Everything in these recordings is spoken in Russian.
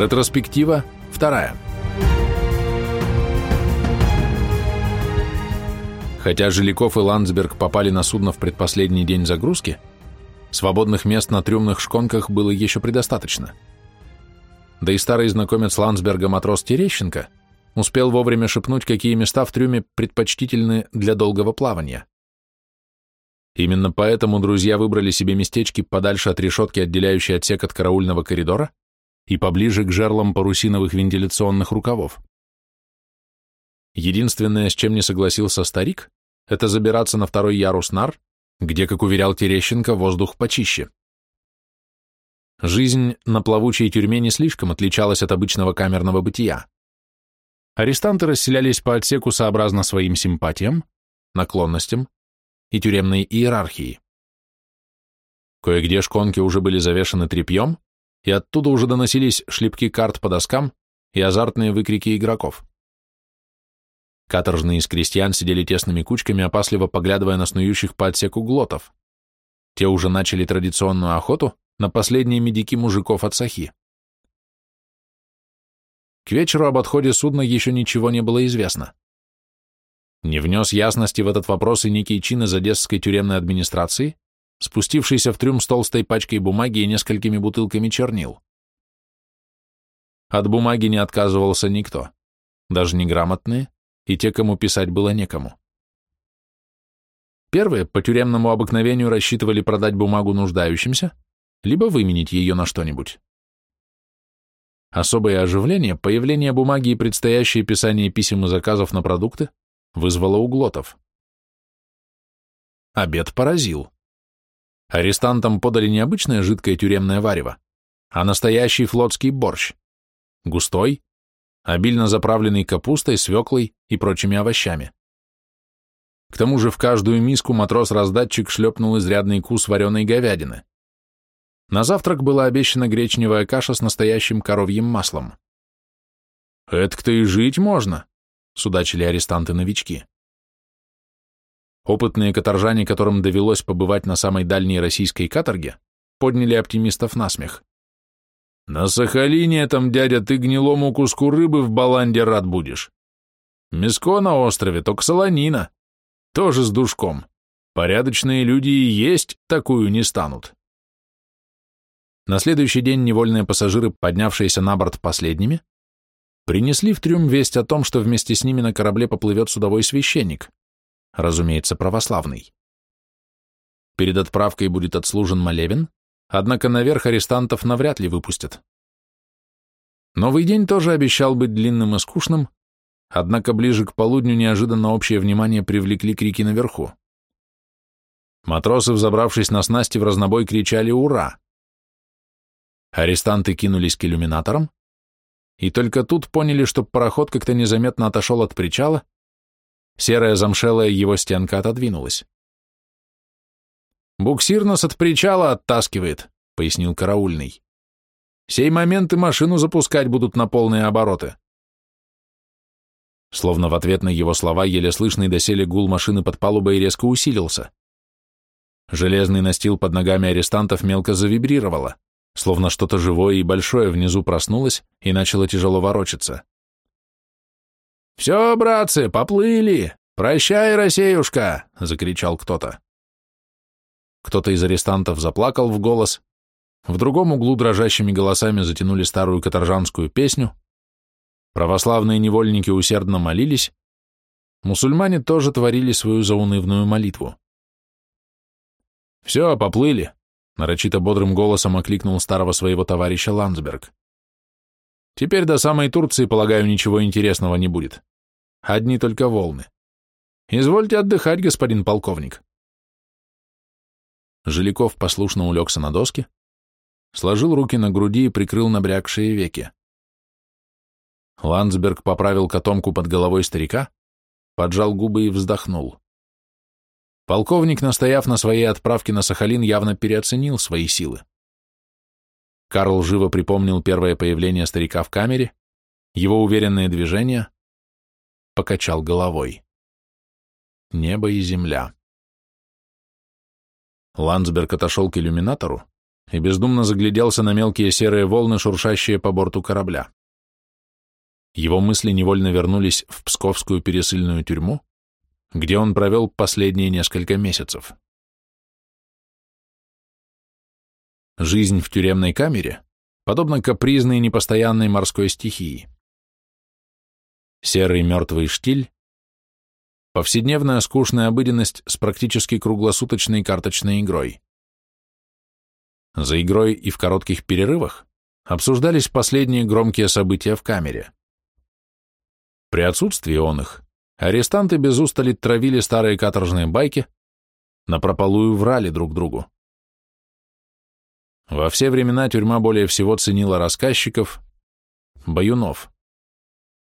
Ретроспектива вторая. Хотя Жиляков и Ландсберг попали на судно в предпоследний день загрузки, свободных мест на трюмных шконках было еще предостаточно. Да и старый знакомец Ландсберга матрос Терещенко успел вовремя шепнуть, какие места в трюме предпочтительны для долгого плавания. Именно поэтому друзья выбрали себе местечки подальше от решетки, отделяющей отсек от караульного коридора, и поближе к жерлам парусиновых вентиляционных рукавов. Единственное, с чем не согласился старик, это забираться на второй ярус нар, где, как уверял Терещенко, воздух почище. Жизнь на плавучей тюрьме не слишком отличалась от обычного камерного бытия. Арестанты расселялись по отсеку сообразно своим симпатиям, наклонностям и тюремной иерархии. Кое-где шконки уже были завешаны тряпьем, и оттуда уже доносились шлепки карт по доскам и азартные выкрики игроков. Каторжные из крестьян сидели тесными кучками, опасливо поглядывая на снующих по отсеку глотов. Те уже начали традиционную охоту на последние медики мужиков от Сахи. К вечеру об отходе судна еще ничего не было известно. Не внес ясности в этот вопрос и некий чин из Одесской тюремной администрации, спустившийся в трюм с толстой пачкой бумаги и несколькими бутылками чернил. От бумаги не отказывался никто, даже неграмотные и те, кому писать было некому. Первые по тюремному обыкновению рассчитывали продать бумагу нуждающимся, либо выменить ее на что-нибудь. Особое оживление, появление бумаги и предстоящее писание писем и заказов на продукты вызвало углотов. Обед поразил. Арестантам подали не обычное жидкое тюремное варево, а настоящий флотский борщ. Густой, обильно заправленный капустой, свеклой и прочими овощами. К тому же в каждую миску матрос-раздатчик шлепнул изрядный кус вареной говядины. На завтрак была обещана гречневая каша с настоящим коровьим маслом. «Это-то и жить можно», — судачили арестанты-новички. Опытные каторжане, которым довелось побывать на самой дальней российской каторге, подняли оптимистов на смех. «На Сахалине там, дядя, ты гнилому куску рыбы в баланде рад будешь. Мяско на острове, только солонина. Тоже с душком. Порядочные люди и есть такую не станут». На следующий день невольные пассажиры, поднявшиеся на борт последними, принесли в трюм весть о том, что вместе с ними на корабле поплывет судовой священник, разумеется, православный. Перед отправкой будет отслужен молебен, однако наверх арестантов навряд ли выпустят. Новый день тоже обещал быть длинным и скучным, однако ближе к полудню неожиданно общее внимание привлекли крики наверху. Матросы, взобравшись на снасти, в разнобой кричали «Ура!». Арестанты кинулись к иллюминаторам, и только тут поняли, что пароход как-то незаметно отошел от причала, серая замшелая его стенка отодвинулась. «Буксир нас от причала оттаскивает», — пояснил караульный. «Сей момент и машину запускать будут на полные обороты». Словно в ответ на его слова еле слышный доселе гул машины под палубой резко усилился. Железный настил под ногами арестантов мелко завибрировало словно что-то живое и большое внизу проснулось и начало тяжело ворочаться. «Все, братцы, поплыли! Прощай, Россеюшка!» — закричал кто-то. Кто-то из арестантов заплакал в голос, в другом углу дрожащими голосами затянули старую каторжанскую песню, православные невольники усердно молились, мусульмане тоже творили свою заунывную молитву. «Все, поплыли!» нарочито бодрым голосом окликнул старого своего товарища Ландсберг. Теперь до самой Турции, полагаю, ничего интересного не будет. Одни только волны. Извольте отдыхать, господин полковник. Жиляков послушно улегся на доске, сложил руки на груди и прикрыл набрякшие веки. Ландсберг поправил котомку под головой старика, поджал губы и вздохнул. Полковник, настояв на своей отправке на Сахалин, явно переоценил свои силы. Карл живо припомнил первое появление старика в камере, его уверенные движения, покачал головой. Небо и земля. Ландсберг отошел к иллюминатору, и бездумно загляделся на мелкие серые волны, шуршащие по борту корабля. Его мысли невольно вернулись в псковскую пересыльную тюрьму, где он провел последние несколько месяцев. Жизнь в тюремной камере подобна капризной непостоянной морской стихии. Серый мертвый штиль, повседневная скучная обыденность с практически круглосуточной карточной игрой. За игрой и в коротких перерывах обсуждались последние громкие события в камере. При отсутствии он их, арестанты без устали травили старые каторжные байки, напропалую врали друг другу. Во все времена тюрьма более всего ценила рассказчиков, баюнов,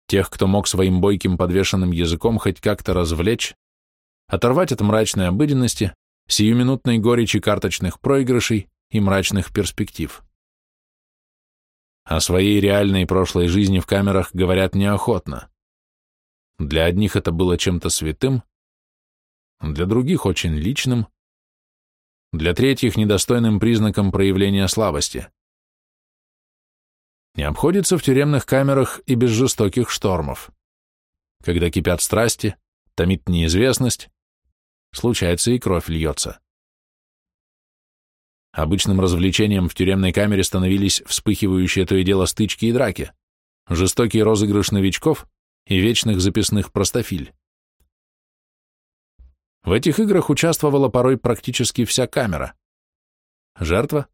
тех, кто мог своим бойким подвешенным языком хоть как-то развлечь, оторвать от мрачной обыденности, сиюминутной горечи карточных проигрышей и мрачных перспектив. О своей реальной прошлой жизни в камерах говорят неохотно. Для одних это было чем-то святым, для других очень личным, для третьих недостойным признаком проявления слабости. Не обходится в тюремных камерах и без жестоких штормов. Когда кипят страсти, томит неизвестность, случается и кровь льется. Обычным развлечением в тюремной камере становились вспыхивающие то и дело стычки и драки, жестокий розыгрыш новичков и вечных записных простофиль. В этих играх участвовала порой практически вся камера. Жертва,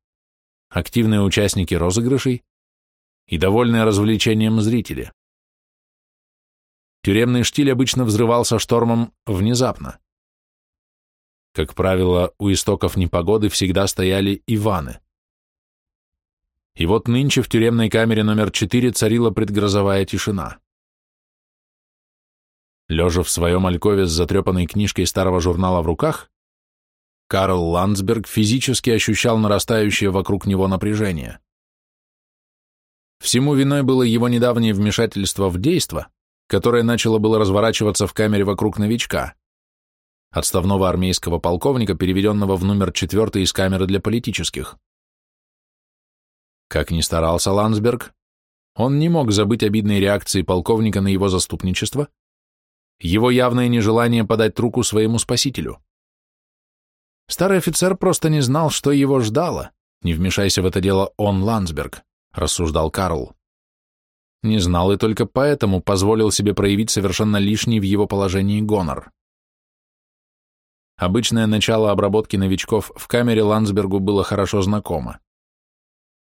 активные участники розыгрышей и довольные развлечением зрители. Тюремный штиль обычно взрывался штормом внезапно. Как правило, у истоков непогоды всегда стояли Иваны. И вот нынче в тюремной камере номер 4 царила предгрозовая тишина. Лежа в своем алькове с затрепанной книжкой старого журнала в руках, Карл Ландсберг физически ощущал нарастающее вокруг него напряжение. Всему виной было его недавнее вмешательство в действо, которое начало было разворачиваться в камере вокруг новичка, отставного армейского полковника, переведенного в номер четвертый из камеры для политических. Как ни старался Ландсберг, он не мог забыть обидной реакции полковника на его заступничество его явное нежелание подать руку своему спасителю. Старый офицер просто не знал, что его ждало. Не вмешайся в это дело он, Ландсберг, рассуждал Карл. Не знал и только поэтому позволил себе проявить совершенно лишний в его положении гонор. Обычное начало обработки новичков в камере Ландсбергу было хорошо знакомо.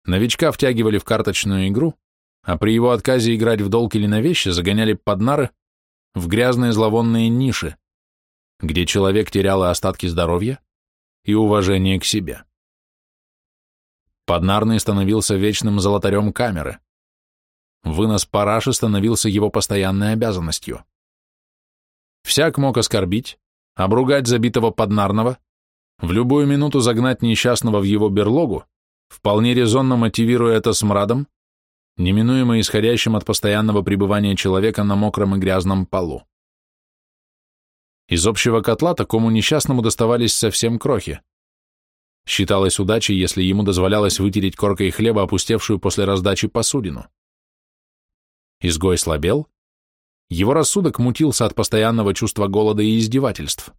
Новичка втягивали в карточную игру, а при его отказе играть в долг или на вещи загоняли под нары, в грязные зловонные ниши, где человек терял остатки здоровья и уважение к себе. Поднарный становился вечным золотарем камеры. Вынос параши становился его постоянной обязанностью. Всяк мог оскорбить, обругать забитого поднарного, в любую минуту загнать несчастного в его берлогу, вполне резонно мотивируя это смрадом, неминуемо исходящим от постоянного пребывания человека на мокром и грязном полу. Из общего котла такому несчастному доставались совсем крохи. Считалось удачей, если ему дозволялось вытереть коркой хлеба, опустевшую после раздачи посудину. Изгой слабел, его рассудок мутился от постоянного чувства голода и издевательств.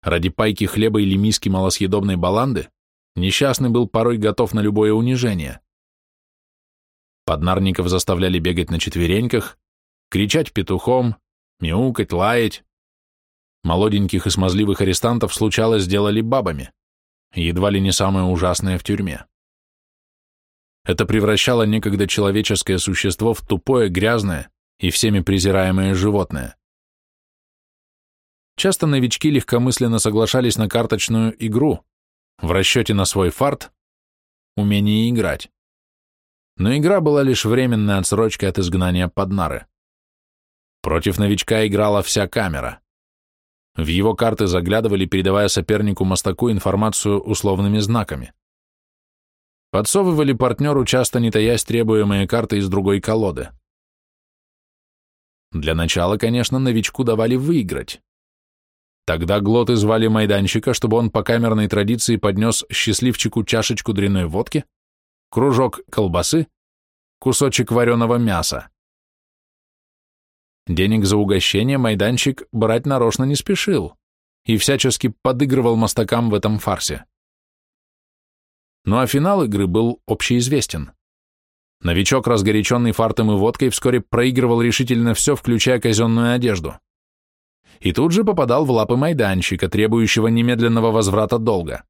Ради пайки хлеба или миски малосъедобной баланды несчастный был порой готов на любое унижение. Поднарников заставляли бегать на четвереньках, кричать петухом, мяукать, лаять. Молоденьких и смазливых арестантов случалось сделали бабами, едва ли не самое ужасное в тюрьме. Это превращало некогда человеческое существо в тупое, грязное и всеми презираемое животное. Часто новички легкомысленно соглашались на карточную игру, в расчете на свой фарт, умение играть но игра была лишь временной отсрочкой от изгнания под нары. Против новичка играла вся камера. В его карты заглядывали, передавая сопернику-мостаку информацию условными знаками. Подсовывали партнеру, часто не таясь требуемые карты из другой колоды. Для начала, конечно, новичку давали выиграть. Тогда глоты звали майданчика, чтобы он по камерной традиции поднес счастливчику чашечку дряной водки, кружок колбасы, кусочек вареного мяса. Денег за угощение майданчик брать нарочно не спешил и всячески подыгрывал мостакам в этом фарсе. Ну а финал игры был общеизвестен. Новичок, разгоряченный фартом и водкой, вскоре проигрывал решительно все, включая казенную одежду. И тут же попадал в лапы майданчика, требующего немедленного возврата долга.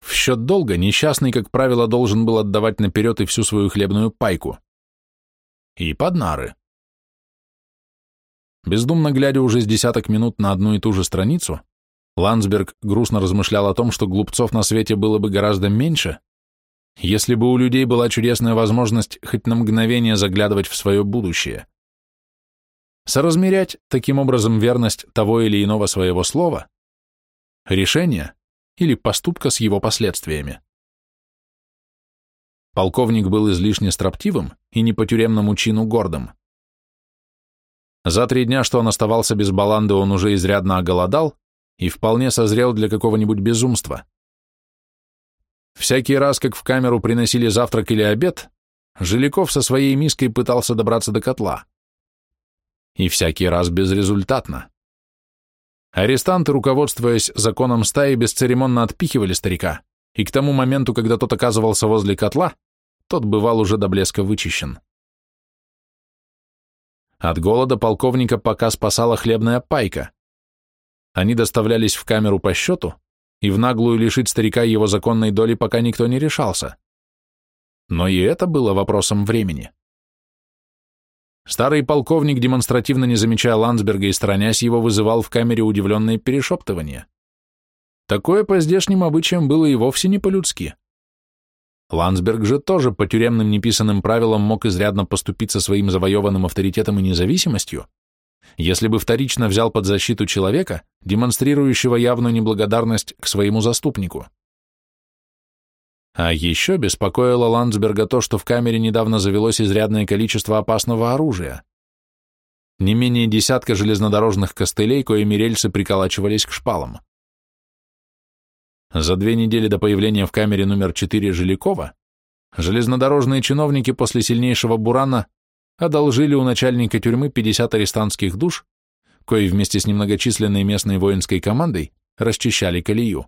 В счет долга несчастный, как правило, должен был отдавать наперед и всю свою хлебную пайку. И под нары. Бездумно глядя уже с десяток минут на одну и ту же страницу, Ландсберг грустно размышлял о том, что глупцов на свете было бы гораздо меньше, если бы у людей была чудесная возможность хоть на мгновение заглядывать в свое будущее. Соразмерять таким образом верность того или иного своего слова, решения или поступка с его последствиями. Полковник был излишне строптивым и не по тюремному чину гордым. За три дня, что он оставался без баланды, он уже изрядно оголодал и вполне созрел для какого-нибудь безумства. Всякий раз, как в камеру приносили завтрак или обед, Жиляков со своей миской пытался добраться до котла. И всякий раз безрезультатно. Арестанты, руководствуясь законом стаи, бесцеремонно отпихивали старика, и к тому моменту, когда тот оказывался возле котла, тот бывал уже до блеска вычищен. От голода полковника пока спасала хлебная пайка. Они доставлялись в камеру по счету, и в наглую лишить старика его законной доли пока никто не решался. Но и это было вопросом времени. Старый полковник, демонстративно не замечая Ландсберга и сторонясь его, вызывал в камере удивленное перешептывание. Такое по здешним обычаям было и вовсе не по-людски. Ландсберг же тоже по тюремным неписанным правилам мог изрядно поступиться своим завоеванным авторитетом и независимостью, если бы вторично взял под защиту человека, демонстрирующего явную неблагодарность к своему заступнику. А еще беспокоило Ландсберга то, что в камере недавно завелось изрядное количество опасного оружия. Не менее десятка железнодорожных костылей, коими рельсы приколачивались к шпалам. За две недели до появления в камере номер 4 Жилякова железнодорожные чиновники после сильнейшего бурана одолжили у начальника тюрьмы 50 арестантских душ, кои вместе с немногочисленной местной воинской командой расчищали колею.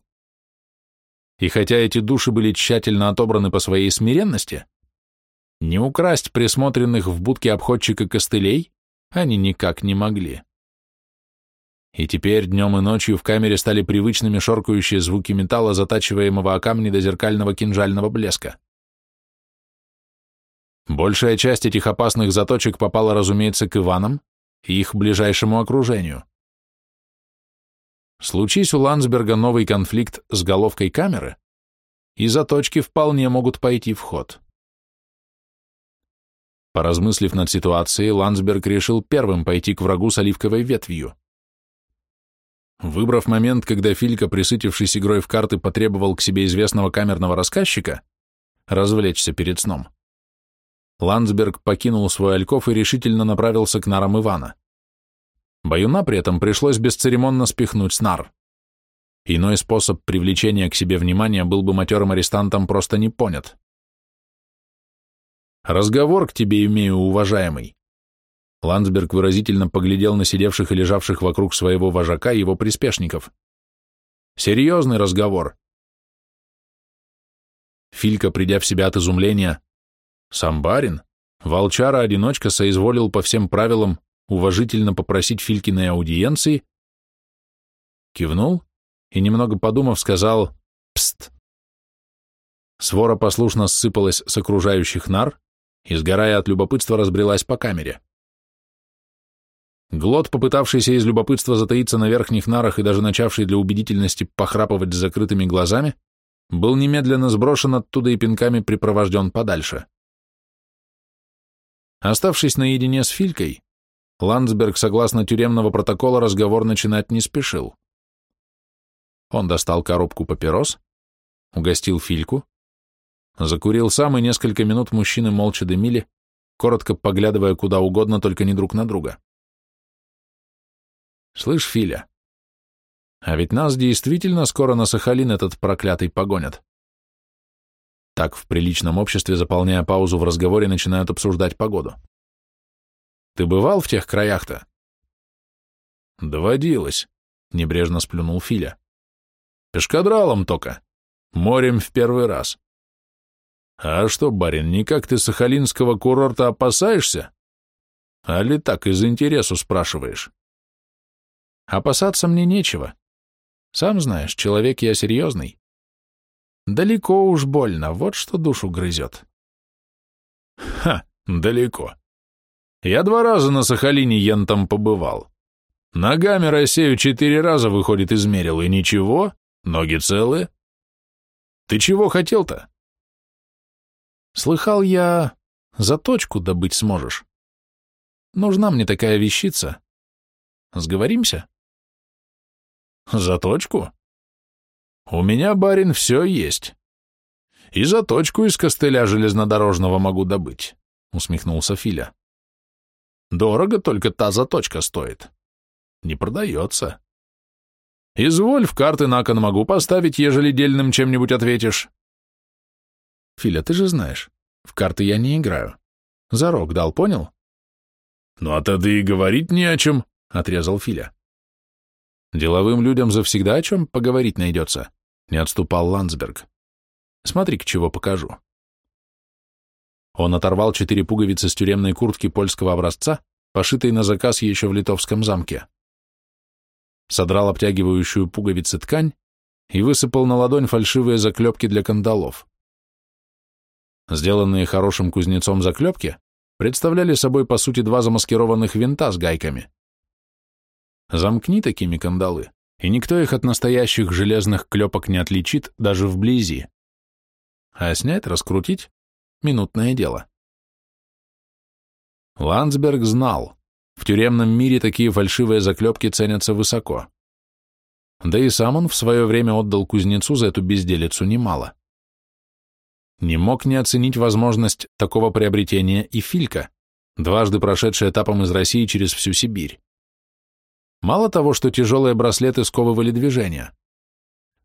И хотя эти души были тщательно отобраны по своей смиренности, не украсть присмотренных в будке обходчика костылей они никак не могли. И теперь днем и ночью в камере стали привычными шоркающие звуки металла, затачиваемого о камни до зеркального кинжального блеска. Большая часть этих опасных заточек попала, разумеется, к Иванам и их ближайшему окружению. Случись у Ландсберга новый конфликт с головкой камеры, и заточки вполне могут пойти в ход. Поразмыслив над ситуацией, Ландсберг решил первым пойти к врагу с оливковой ветвью. Выбрав момент, когда Филька, присытившись игрой в карты, потребовал к себе известного камерного рассказчика, развлечься перед сном, Ландсберг покинул свой альков и решительно направился к нарам Ивана. Баюна при этом пришлось бесцеремонно спихнуть с нар. Иной способ привлечения к себе внимания был бы матерым арестантом просто не понят. «Разговор к тебе имею, уважаемый». Ландсберг выразительно поглядел на сидевших и лежавших вокруг своего вожака и его приспешников. «Серьезный разговор». Филька, придя в себя от изумления, сам барин, волчара-одиночка, соизволил по всем правилам уважительно попросить Филькиной аудиенции, кивнул и, немного подумав, сказал «Пст». Свора послушно ссыпалась с окружающих нар и, сгорая от любопытства, разбрелась по камере. Глот, попытавшийся из любопытства затаиться на верхних нарах и даже начавший для убедительности похрапывать с закрытыми глазами, был немедленно сброшен оттуда и пинками припровожден подальше. Оставшись наедине с Филькой, Ландсберг, согласно тюремного протокола, разговор начинать не спешил. Он достал коробку папирос, угостил Фильку, закурил сам, и несколько минут мужчины молча дымили, коротко поглядывая куда угодно, только не друг на друга. «Слышь, Филя», А ведь нас действительно скоро на Сахалин этот проклятый погонят. Так в приличном обществе, заполняя паузу в разговоре, начинают обсуждать погоду. Ты бывал в тех краях-то? Доводилось, небрежно сплюнул Филя. Пешкадралом только. Морем в первый раз. А что, барин, никак ты сахалинского курорта опасаешься? Али так из интересу спрашиваешь? Опасаться мне нечего. Сам знаешь, человек я серьезный. Далеко уж больно, вот что душу грызет. Ха, далеко. Я два раза на Сахалине ентом побывал. Ногами Россию четыре раза, выходит, измерил, и ничего, ноги целые. Ты чего хотел-то? Слыхал я, заточку добыть сможешь. Нужна мне такая вещица. Сговоримся? Заточку? У меня, барин, все есть. И заточку из костыля железнодорожного могу добыть, усмехнулся Филя. Дорого только та заточка стоит. Не продается. Изволь, в карты на кон могу поставить, ежели дельным чем-нибудь ответишь. Филя, ты же знаешь, в карты я не играю. Зарок дал, понял? Ну а тогда и говорить не о чем, отрезал Филя. Деловым людям завсегда о чем поговорить найдется, не отступал Ландсберг. Смотри, к чего покажу. Он оторвал четыре пуговицы с тюремной куртки польского образца, пошитой на заказ еще в Литовском замке. Содрал обтягивающую пуговицы ткань и высыпал на ладонь фальшивые заклепки для кандалов. Сделанные хорошим кузнецом заклепки представляли собой, по сути, два замаскированных винта с гайками. Замкни такими кандалы, и никто их от настоящих железных клепок не отличит даже вблизи. А снять, раскрутить — минутное дело. Ландсберг знал, в тюремном мире такие фальшивые заклепки ценятся высоко. Да и сам он в свое время отдал кузнецу за эту безделицу немало. Не мог не оценить возможность такого приобретения и Филька, дважды прошедший этапом из России через всю Сибирь. Мало того, что тяжелые браслеты сковывали движения.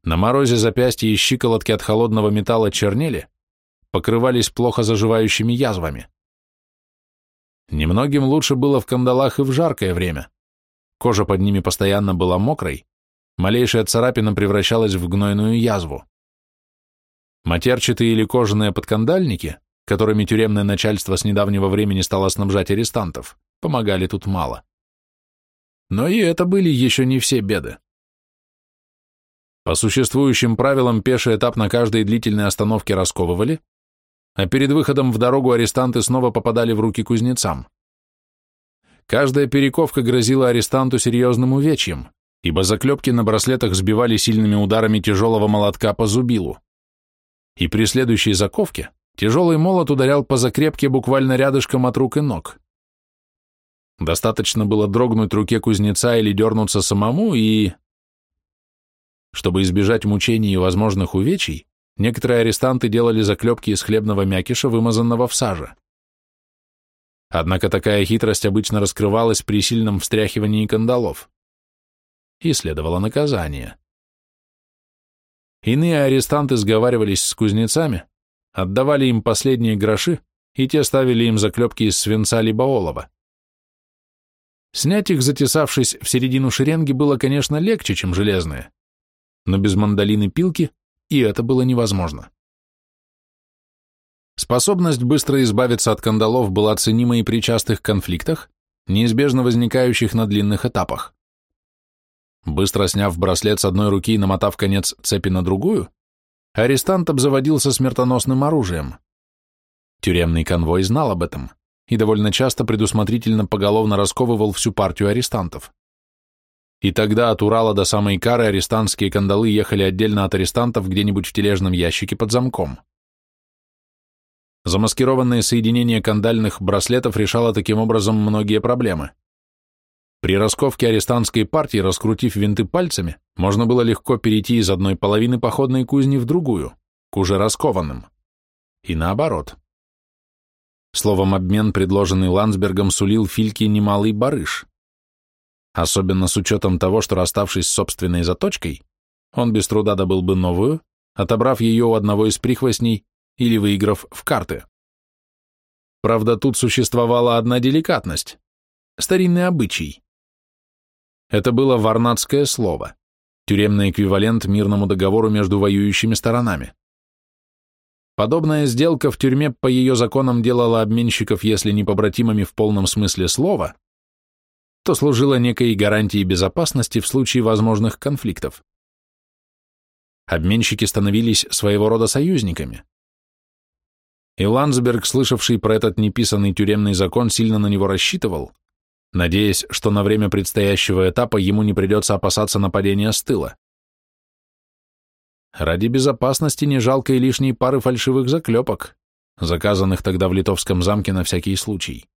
На морозе запястья и щиколотки от холодного металла чернели, покрывались плохо заживающими язвами. Немногим лучше было в кандалах и в жаркое время. Кожа под ними постоянно была мокрой, малейшая царапина превращалась в гнойную язву. Матерчатые или кожаные подкандальники, которыми тюремное начальство с недавнего времени стало снабжать арестантов, помогали тут мало. Но и это были еще не все беды. По существующим правилам пеший этап на каждой длительной остановке расковывали, а перед выходом в дорогу арестанты снова попадали в руки кузнецам. Каждая перековка грозила арестанту серьезным увечьем, ибо заклепки на браслетах сбивали сильными ударами тяжелого молотка по зубилу. И при следующей заковке тяжелый молот ударял по закрепке буквально рядышком от рук и ног. Достаточно было дрогнуть руке кузнеца или дернуться самому, и... Чтобы избежать мучений и возможных увечий, некоторые арестанты делали заклепки из хлебного мякиша, вымазанного в саже. Однако такая хитрость обычно раскрывалась при сильном встряхивании кандалов. И следовало наказание. Иные арестанты сговаривались с кузнецами, отдавали им последние гроши, и те ставили им заклепки из свинца либо олова. Снять их, затесавшись в середину шеренги, было, конечно, легче, чем железные, но без мандолины пилки и это было невозможно. Способность быстро избавиться от кандалов была ценима и при частых конфликтах, неизбежно возникающих на длинных этапах. Быстро сняв браслет с одной руки и намотав конец цепи на другую, арестант обзаводился смертоносным оружием. Тюремный конвой знал об этом и довольно часто предусмотрительно поголовно расковывал всю партию арестантов. И тогда от Урала до самой Кары арестантские кандалы ехали отдельно от арестантов где-нибудь в тележном ящике под замком. Замаскированное соединение кандальных браслетов решало таким образом многие проблемы. При расковке арестантской партии, раскрутив винты пальцами, можно было легко перейти из одной половины походной кузни в другую, к уже раскованным. И наоборот. Словом, обмен, предложенный Ландсбергом, сулил Фильке немалый барыш. Особенно с учетом того, что расставшись с собственной заточкой, он без труда добыл бы новую, отобрав ее у одного из прихвостней или выиграв в карты. Правда, тут существовала одна деликатность – старинный обычай. Это было варнадское слово, тюремный эквивалент мирному договору между воюющими сторонами. Подобная сделка в тюрьме по ее законам делала обменщиков, если не побратимами в полном смысле слова, то служила некой гарантией безопасности в случае возможных конфликтов. Обменщики становились своего рода союзниками. И Ландсберг, слышавший про этот неписанный тюремный закон, сильно на него рассчитывал, надеясь, что на время предстоящего этапа ему не придется опасаться нападения с тыла. Ради безопасности не жалко и лишней пары фальшивых заклепок, заказанных тогда в литовском замке на всякий случай.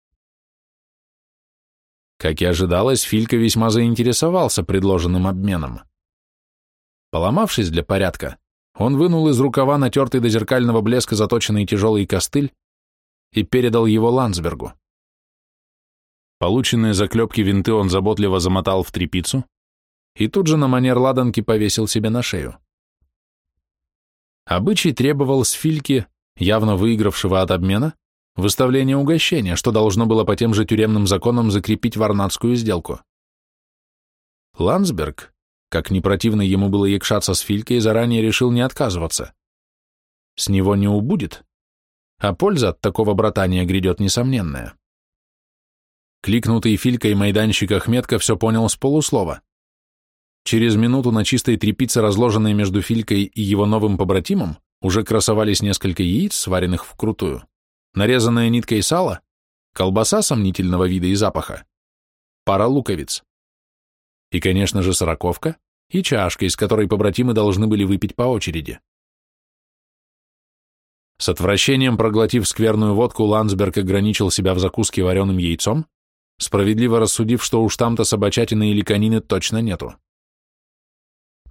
Как и ожидалось, Филька весьма заинтересовался предложенным обменом. Поломавшись для порядка, он вынул из рукава натертый до зеркального блеска заточенный тяжелый костыль и передал его Ландсбергу. Полученные заклепки винты он заботливо замотал в тряпицу и тут же на манер ладанки повесил себе на шею. Обычай требовал с Фильки, явно выигравшего от обмена, выставления угощения, что должно было по тем же тюремным законам закрепить варнадскую сделку. Ландсберг, как не противно ему было якшаться с Филькой, заранее решил не отказываться. С него не убудет, а польза от такого братания грядет несомненная. Кликнутый Филькой майданщик Ахметка все понял с полуслова. Через минуту на чистой тряпице, разложенной между Филькой и его новым побратимом, уже красовались несколько яиц, сваренных вкрутую, нарезанная ниткой сала, колбаса сомнительного вида и запаха, пара луковиц. И, конечно же, сороковка и чашка, из которой побратимы должны были выпить по очереди. С отвращением проглотив скверную водку, Ландсберг ограничил себя в закуске вареным яйцом, справедливо рассудив, что уж там-то собачатины или конины точно нету.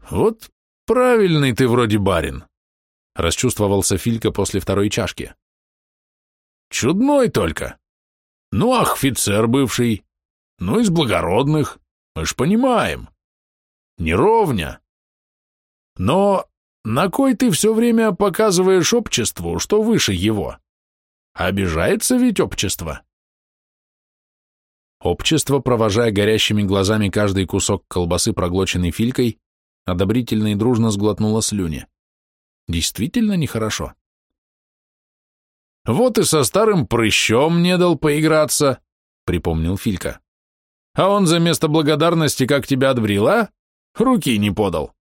«Вот правильный ты вроде барин», — расчувствовался Филька после второй чашки. «Чудной только. Ну, офицер бывший. Ну, из благородных. Мы ж понимаем. Неровня. Но на кой ты все время показываешь обществу, что выше его? Обижается ведь общество?» Общество, провожая горящими глазами каждый кусок колбасы, проглоченный Филькой, одобрительно и дружно сглотнула слюни. Действительно нехорошо. «Вот и со старым прыщом не дал поиграться», — припомнил Филька. «А он за место благодарности как тебя отбрил, а? Руки не подал.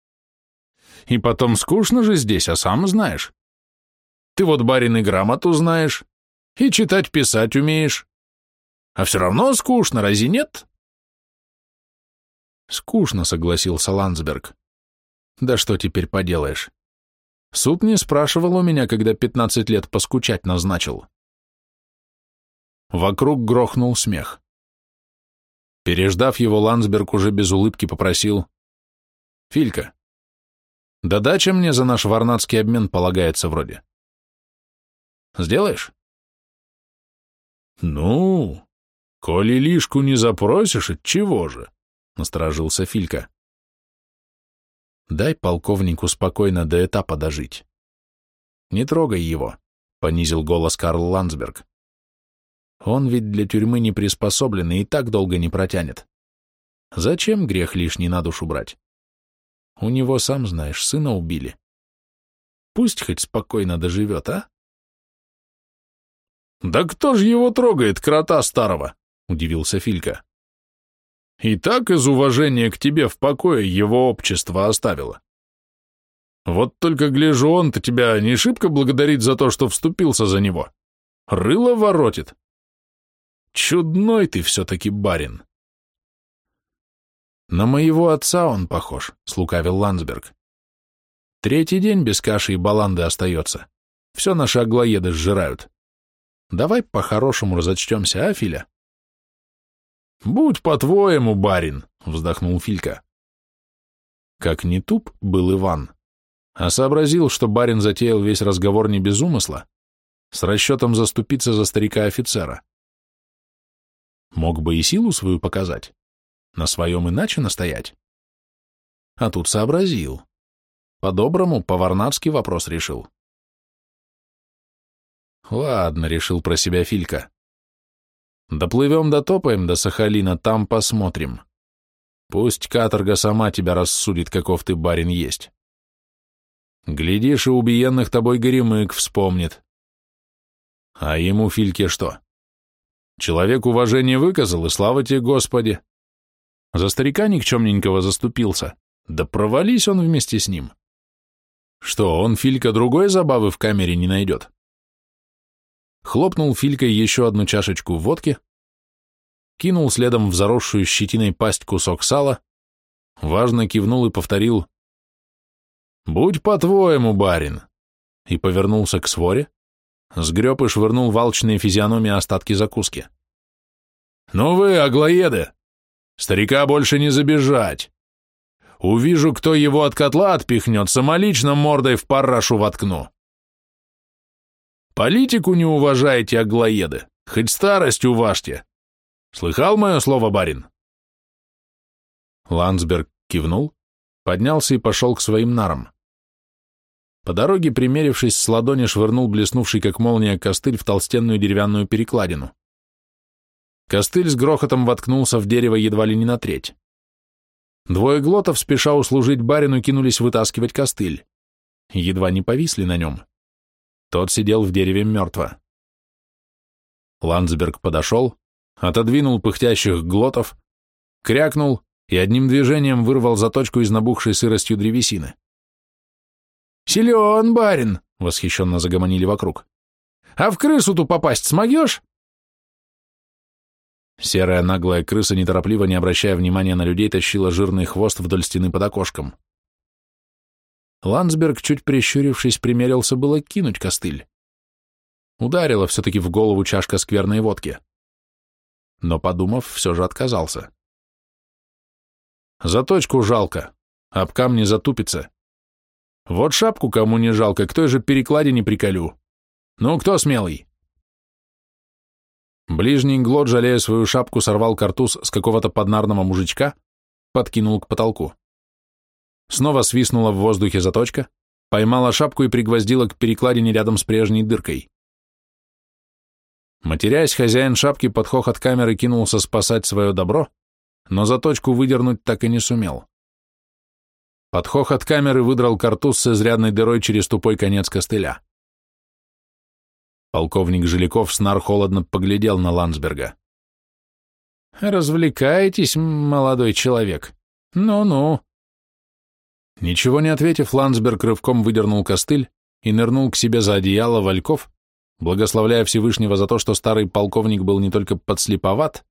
И потом скучно же здесь, а сам знаешь. Ты вот барин и грамоту знаешь, и читать-писать умеешь. А все равно скучно, разве нет?» «Скучно», — согласился Ландсберг. Да что теперь поделаешь? Суд не спрашивал у меня, когда пятнадцать лет поскучать назначил. Вокруг грохнул смех. Переждав его, Ландсберг уже без улыбки попросил. «Филька, да дача мне за наш варнадский обмен полагается вроде. Сделаешь?» «Ну, коли лишку не запросишь, от чего же?» — насторожился Филька. Дай полковнику спокойно до этапа дожить. Не трогай его, понизил голос Карл Ландсберг. Он ведь для тюрьмы не приспособлен и так долго не протянет. Зачем грех лишний на душу брать? У него, сам знаешь, сына убили. Пусть хоть спокойно доживет, а? Да кто ж его трогает, крота старого? Удивился Филька. И так из уважения к тебе в покое его общество оставило. Вот только гляжу, он-то тебя не шибко благодарит за то, что вступился за него. Рыло воротит. Чудной ты все-таки барин. На моего отца он похож, слукавил Ландсберг. Третий день без каши и баланды остается. Все наши аглоеды сжирают. Давай по-хорошему разочтемся, а, Филя? «Будь по-твоему, барин», — вздохнул Филька. Как не туп был Иван, а сообразил, что барин затеял весь разговор не без умысла, с расчетом заступиться за старика-офицера. Мог бы и силу свою показать, на своем иначе настоять. А тут сообразил. По-доброму, по-варнавски вопрос решил. Ладно, решил про себя Филька. Доплывем, дотопаем до Сахалина, там посмотрим. Пусть каторга сама тебя рассудит, каков ты барин есть. Глядишь, и убиенных тобой горемык вспомнит. А ему, Фильке, что? Человек уважение выказал, и слава тебе, Господи. За старика никчемненького заступился. Да провались он вместе с ним. Что, он, Филька, другой забавы в камере не найдет? Хлопнул Филькой еще одну чашечку водки, кинул следом в заросшую щетиной пасть кусок сала, важно кивнул и повторил «Будь по-твоему, барин!» и повернулся к своре, сгреб и швырнул волчные физиономии остатки закуски. «Ну вы, аглоеды! Старика больше не забежать! Увижу, кто его от котла отпихнет, самолично мордой в парашу воткну!» «Политику не уважаете, аглоеды, хоть старость уважьте! Слыхал мое слово, барин?» Ландсберг кивнул, поднялся и пошел к своим нарам. По дороге, примерившись с ладони, швырнул блеснувший, как молния, костыль в толстенную деревянную перекладину. Костыль с грохотом воткнулся в дерево едва ли не на треть. Двое глотов, спеша услужить барину, кинулись вытаскивать костыль. Едва не повисли на нем. Тот сидел в дереве мертво. Ландсберг подошел, отодвинул пыхтящих глотов, крякнул и одним движением вырвал заточку из набухшей сыростью древесины. «Силен, барин!» — восхищенно загомонили вокруг. «А в крысу-ту попасть смогешь?» Серая наглая крыса, неторопливо, не обращая внимания на людей, тащила жирный хвост вдоль стены под окошком. Ландсберг, чуть прищурившись, примерился было кинуть костыль. Ударила все-таки в голову чашка скверной водки. Но, подумав, все же отказался. Заточку жалко, об камни затупится. Вот шапку кому не жалко, к той же перекладине приколю. Ну, кто смелый? Ближний глот, жалея свою шапку, сорвал картуз с какого-то поднарного мужичка, подкинул к потолку. Снова свистнула в воздухе заточка, поймала шапку и пригвоздила к перекладине рядом с прежней дыркой. Матерясь, хозяин шапки под хохот камеры кинулся спасать свое добро, но заточку выдернуть так и не сумел. Под хохот камеры выдрал картуз с изрядной дырой через тупой конец костыля. Полковник Жиляков снар холодно поглядел на Ландсберга. «Развлекаетесь, молодой человек? Ну-ну». Ничего не ответив, Ландсберг рывком выдернул костыль и нырнул к себе за одеяло вальков, благословляя Всевышнего за то, что старый полковник был не только подслеповат,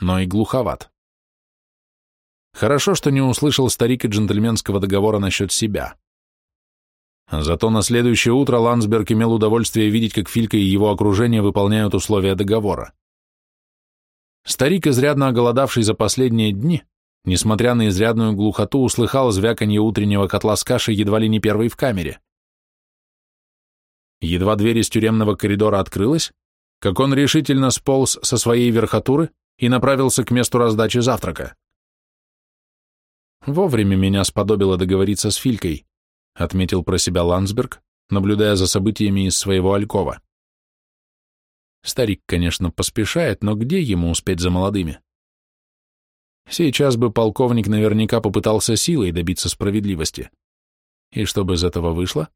но и глуховат. Хорошо, что не услышал старик и джентльменского договора насчет себя. Зато на следующее утро Ландсберг имел удовольствие видеть, как Филька и его окружение выполняют условия договора. Старик, изрядно оголодавший за последние дни, несмотря на изрядную глухоту, услыхал звяканье утреннего котла с кашей едва ли не первый в камере. Едва дверь из тюремного коридора открылась, как он решительно сполз со своей верхотуры и направился к месту раздачи завтрака. Вовремя меня сподобило договориться с Филькой, отметил про себя Ландсберг, наблюдая за событиями из своего алькова. Старик, конечно, поспешает, но где ему успеть за молодыми? Сейчас бы полковник наверняка попытался силой добиться справедливости. И что бы из этого вышло?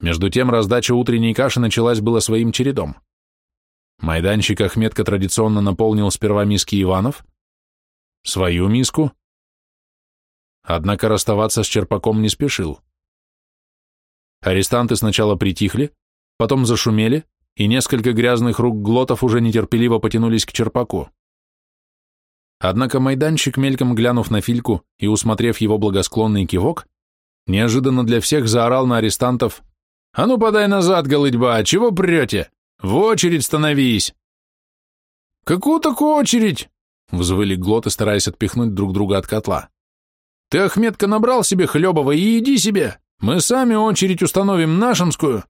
Между тем раздача утренней каши началась было своим чередом. Майданчик Ахметка традиционно наполнил сперва миски Иванов, Свою миску? Однако расставаться с черпаком не спешил. Арестанты сначала притихли, потом зашумели, и несколько грязных рук глотов уже нетерпеливо потянулись к черпаку. Однако майданчик, мельком глянув на Фильку и усмотрев его благосклонный кивок, неожиданно для всех заорал на арестантов «А ну подай назад, голыдьба, чего прете? В очередь становись!» «Какую такую очередь?» Взвыли глоты, стараясь отпихнуть друг друга от котла. «Ты, Ахметка, набрал себе хлебова и иди себе! Мы сами очередь установим нашемскую!»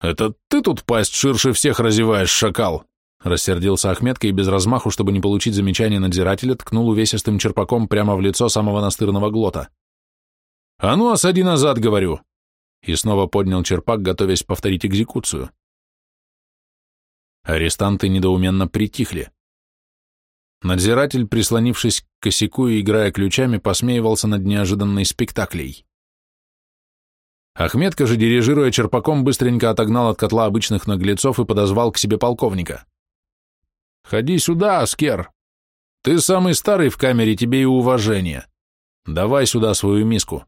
«Это ты тут пасть ширше всех разеваешь, шакал!» Рассердился Ахметка и без размаху, чтобы не получить замечание надзирателя, ткнул увесистым черпаком прямо в лицо самого настырного глота. «А ну, осади назад, говорю!» И снова поднял черпак, готовясь повторить экзекуцию. Арестанты недоуменно притихли. Надзиратель, прислонившись к косяку и играя ключами, посмеивался над неожиданной спектаклей. Ахметка же, дирижируя черпаком, быстренько отогнал от котла обычных наглецов и подозвал к себе полковника. «Ходи сюда, Аскер! Ты самый старый в камере, тебе и уважение. Давай сюда свою миску».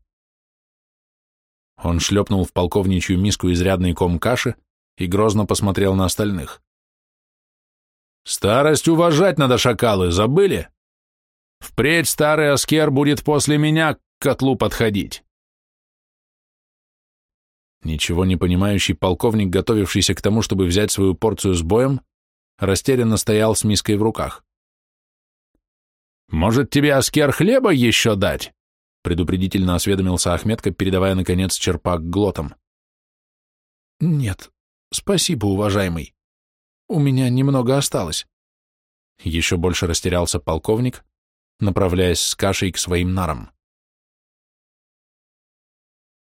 Он шлепнул в полковничью миску изрядный ком каши и грозно посмотрел на остальных. Старость уважать надо, шакалы, забыли? Впредь старый Аскер будет после меня к котлу подходить. Ничего не понимающий полковник, готовившийся к тому, чтобы взять свою порцию с боем, растерянно стоял с миской в руках. «Может, тебе, Аскер, хлеба еще дать?» предупредительно осведомился Ахметка, передавая, наконец, черпак глотом. «Нет, спасибо, уважаемый», у меня немного осталось. Еще больше растерялся полковник, направляясь с кашей к своим нарам.